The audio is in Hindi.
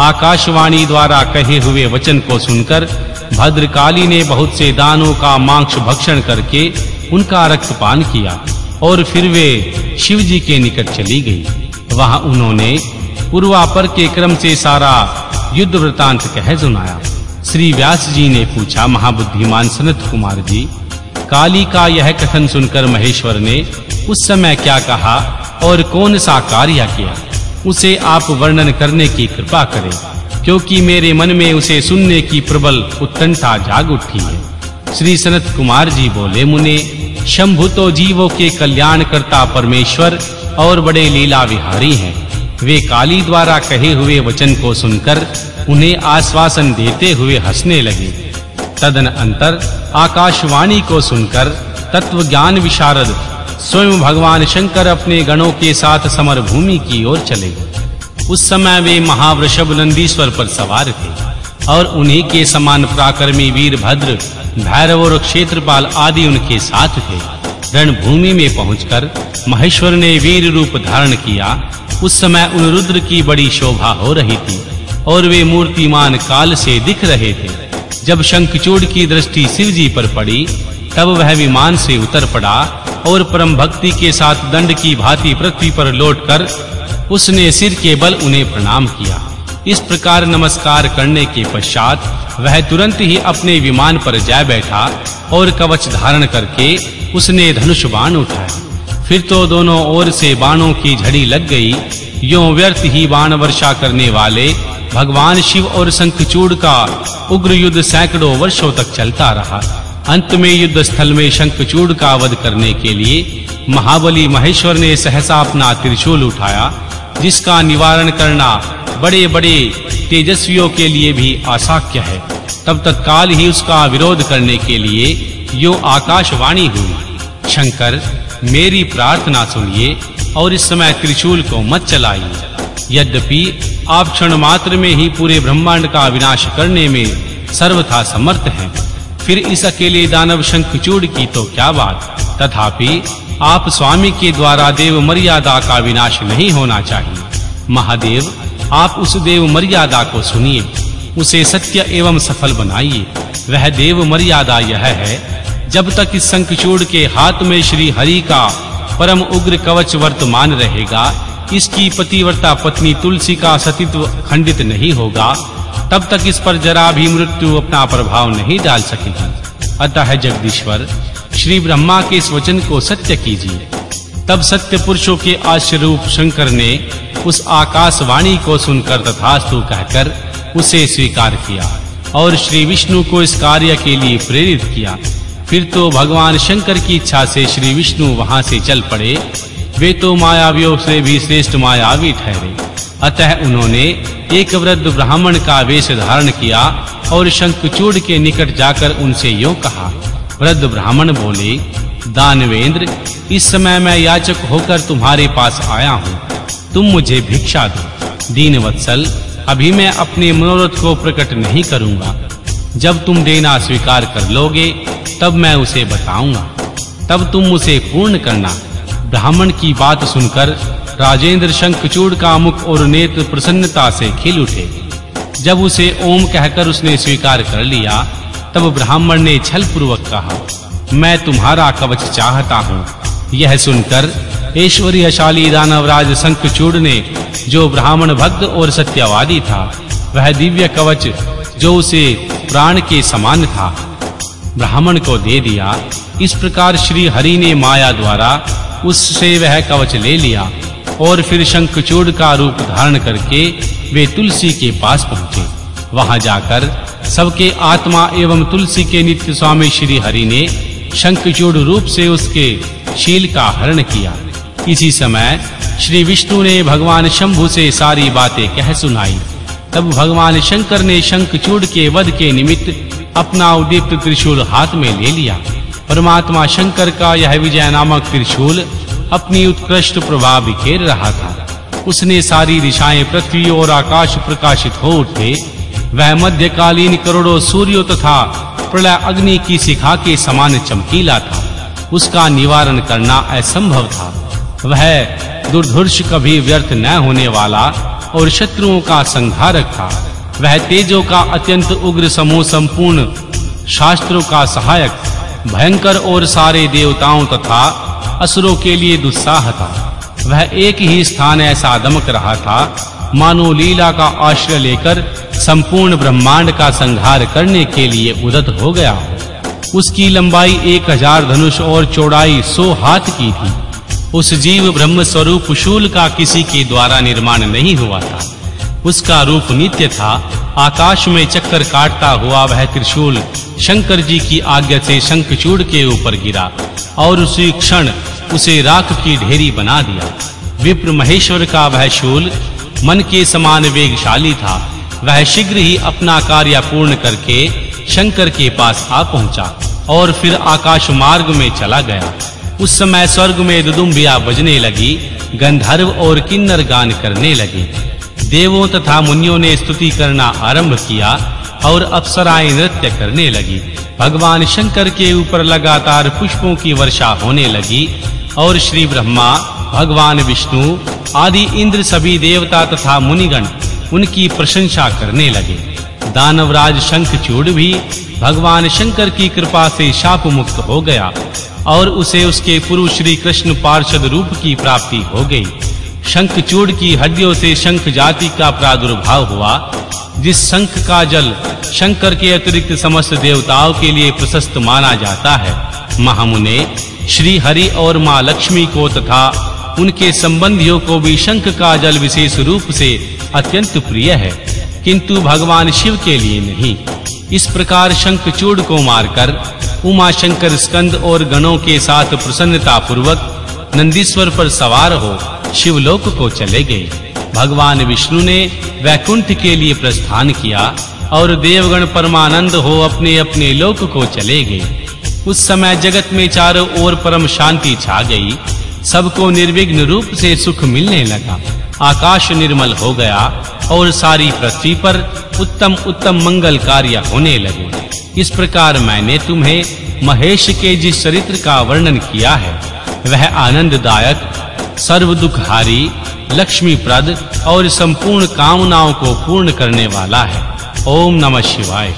आकाशवाणी द्वारा कहे हुए वचन को सुनकर भद्रकाली ने बहुत से दानों का मांस भक्षण करके उनका रक्तपान किया और फिर वे शिव जी के निकट चली गई। वहाँ उन्होंने पूर्वापर के क्रम से सारा युद्ध वृतांत कह सुनाया। श्री व्यास जी ने पूछा, महाबुद्धिमान सनत कुमार जी, काली का यह कथन सुनकर महेश्वर ने उस समय क्या कहा और कौन सा कार्य किया? उसे आप वर्णन करने की कृपा करें, क्योंकि मेरे मन में उसे सुनने की प्रबल उत्कंठा जाग उठी है। श्री सनत कुमार जी बोले, मुने, शंभु तो जीवों के कल्याण करता परमेश्वर और बड़े लीला विहारी हैं। वे काली द्वारा कहे हुए वचन को सुनकर उन्हें आश्वासन देते हुए हंसने लगे। तदन अंतर आकाशवाणी को सुनकर तत्व ज्ञान विशारद स्वयं भगवान शंकर अपने गणों के साथ समर भूमि की ओर चले गए। उस समय वे महावृषभ नंदीश्वर पर सवार थे और उन्हीं के समान पराक्रमी वीरभद्र भैरव और क्षेत्रपाल आदि उनके साथ थे। रणभूमि में पहुंचकर महेश्वर ने वीर रूप धारण किया। उस समय उन रुद्र की बड़ी शोभा हो रही थी और वे मूर्तिमान काल से दिख रहे थे। जब शंखचूड़ की दृष्टि शिव जी पर पड़ी, तब वह विमान से उतर पड़ा और परम भक्ति के साथ दंड की भांति पृथ्वी पर लौटकर उसने सिर के बल उन्हें प्रणाम किया। इस प्रकार नमस्कार करने के पश्चात वह तुरंत ही अपने विमान पर जा बैठा और कवच धारण करके उसने धनुष बाण उठाया फिर तो दोनों ओर से बाणों की झड़ी लग गई। यों व्यर्थ ही बाण वर्षा करने वाले भगवान शिव और शंखचूड़ का उग्र युद्ध सैकड़ों वर्षों तक चलता रहा। अंत में युद्ध स्थल में शंखचूड़ का वध करने के लिए महाबली महेश्वर ने सहसा अपना त्रिशूल उठाया, जिसका निवारण करना बड़े-बड़े तेजस्वियों के लिए भी अशक्य है। तब तत्काल ही उसका विरोध करने के लिए यो आकाशवाणी हुई। शंकर, मेरी प्रार्थना सुनिए और इस समय त्रिशूल को मत चलाइए। यद्यपि आप क्षण मात्र में ही पूरे ब्रह्मांड का विनाश करने में सर्वथा समर्थ हैं। फिर इस अकेले दानव शंखचूड़ की तो क्या बात? तथापि, आप स्वामी के द्वारा देव मर्यादा का विनाश नहीं होना चाहिए। महादेव, आप उस देव मर्यादा को सुनिए, उसे सत्य एवं सफल बनाइए। वह देव मर्यादा यह है, जब तक इस शंखचूड़ के हाथ में श्री हरि का परम उग्र कवच वर्तमान रहेगा, इसकी पतिव्रता पत्नी तुलसी का सतीत्व खंडित नहीं होगा तब तक इस पर जरा भी मृत्यु अपना प्रभाव नहीं डाल सकेगी अतः जगदीश्वर, श्री ब्रह्मा के इस वचन को सत्य कीजिए। तब सत्य पुरुषों के आश्रय रूप शंकर ने उस आकाशवाणी को सुनकर तथास्तु कहकर उसे स्वीकार किया और श्री विष्णु को इस कार्य के लिए प्रेरित किया। फिर तो भगवान शंकर की इच्छा से श्री विष्णु वहाँ से चल पड़े। वे तो मायावियों से भी श्रेष्ठ मायावी ठहरे। अतः उन्होंने एक वृद्ध ब्राह्मण का वेश धारण किया और शंखचूड़ के निकट जाकर उनसे यूँ कहा, वृद्ध ब्राह्मण बोले, दानवेंद्र, इस समय मैं याचक होकर तुम्हारे पास आया हूँ। तुम मुझे भिक्षा दो। दीन वत्सल अभी मैं अपने मनोरथ को प्रकट नहीं करूँगा। जब तुम देना स्वीकार कर लोगे, तब मैं उसे बताऊँगा। तब तुम उसे पूर्ण करना। ब्राह्मण की बात सुनकर राजेंद्र शंखचूड़ का मुख और नेत्र प्रसन्नता से खिल उठे। जब उसे ओम कहकर उसने स्वीकार कर लिया, तब ब्राह्मण ने छल पूर्वक कहा, मैं तुम्हारा कवच चाहता हूँ। यह सुनकर ऐश्वर्यशाली दानवराज शंखचूड़ ने, जो ब्राह्मण भक्त और सत्यवादी था, वह दिव्य कवच, जो उसे प्राण के समान था, ब्राह्मण को दे दिया। इस प्रकार श्री हरि ने माया द्वारा उससे वह कवच ले लिया। और फिर शंखचूड़ का रूप धारण करके वे तुलसी के पास पहुँचे। वहाँ जाकर सबके आत्मा एवं तुलसी के नित्य स्वामी श्री हरि ने शंखचूड़ रूप से उसके शील का हरण किया। इसी समय श्री विष्णु ने भगवान शंभु से सारी बातें कह सुनाई। तब भगवान शंकर ने शंखचूड़ के वध के निमित्त अपना उदीप्त त्रिशूल हाथ में ले लिया। परमात्मा शंकर का यह विजय नामक त्रिशूल अपनी उत्कृष्ट प्रभाव बिखेर रहा था। उसने सारी दिशाएँ पृथ्वी और आकाश प्रकाशित हो उठे। वह मध्यकालीन करोड़ों सूर्यों तथा प्रलय अग्नि की शिखा के समान चमकीला था। उसका निवारण करना असंभव था। वह दुर्धर्ष कभी व्यर्थ न होने वाला और शत्रुओं का संहारक था। वह तेजों का अत्यंत उग्र समूह संपूर्ण शास्त्रों का सहायक भयंकर और सारे देवताओं तथा असुरों के लिए दुस्साह था। वह एक ही स्थान ऐसा दमक रहा था, मानो लीला का आश्रय लेकर संपूर्ण ब्रह्मांड का संहार करने के लिए उदत हो गया उसकी लंबाई एक हज़ार धनुष और चौड़ाई सौ हाथ की थी। उस जीव ब्रह्म स्वरूप शूल का किसी के द्वारा निर्माण नहीं हुआ था। उसका रूप नित्य था। आकाश में चक्कर काटता हुआ वह त्रिशूल शंकर जी की आज्ञा से शंखचूड़ के ऊपर गिरा और उसी क्षण उसे राख की ढेरी बना दिया। विप्र महेश्वर का वह शूल मन के समान वेगशाली था। वह शीघ्र ही अपना कार्य पूर्ण करके शंकर के पास आ पहुँचा और फिर आकाश मार्ग में चला गया। उस समय स्वर्ग में दुदुम्बिया बजने लगी, गंधर्व और किन्नर गान करने लगे। देवों तथा मुनियों ने स्तुति करना आरंभ किया और अप्सराएँ नृत्य करने लगी। भगवान शंकर के ऊपर लगातार पुष्पों की वर्षा होने लगी और श्री ब्रह्मा, भगवान विष्णु आदि इंद्र सभी देवता तथा मुनिगण उनकी प्रशंसा करने लगे। दानवराज शंखचूड़ भी भगवान शंकर की कृपा से शाप मुक्त हो गया और उसे उसके पुरुष श्री कृष्ण पार्षद रूप की प्राप्ति हो गई। शंखचूड़ की हड्डियों से शंख जाति का प्रादुर्भाव हुआ, जिस शंख का जल शंकर के अतिरिक्त समस्त देवताओं के लिए प्रशस्त माना जाता है। महामुने, श्री हरि और माँ लक्ष्मी को तथा उनके संबंधियों को भी शंख का जल विशेष रूप से अत्यंत प्रिय है, किंतु भगवान शिव के लिए नहीं। इस प्रकार शंखचूड़ को मारकर उमा शंकर स्कंद और गणों के साथ प्रसन्नता पूर्वक नंदीश्वर पर सवार हो शिवलोक को चले गए। भगवान विष्णु ने वैकुंठ के लिए प्रस्थान किया और देवगण परमानंद हो अपने अपने लोक को चले गए। उस समय जगत में चारों ओर परम शांति छा गई। सबको निर्विघ्न रूप से सुख मिलने लगा। आकाश निर्मल हो गया और सारी पृथ्वी पर उत्तम उत्तम मंगल कार्य होने लगे। इस प्रकार मैंने तुम्हें महेश के जिस चरित्र का वर्णन किया है, वह आनंददायक सर्व दुख हारी लक्ष्मी प्रद और संपूर्ण कामनाओं को पूर्ण करने वाला है। ओम नमः शिवाय।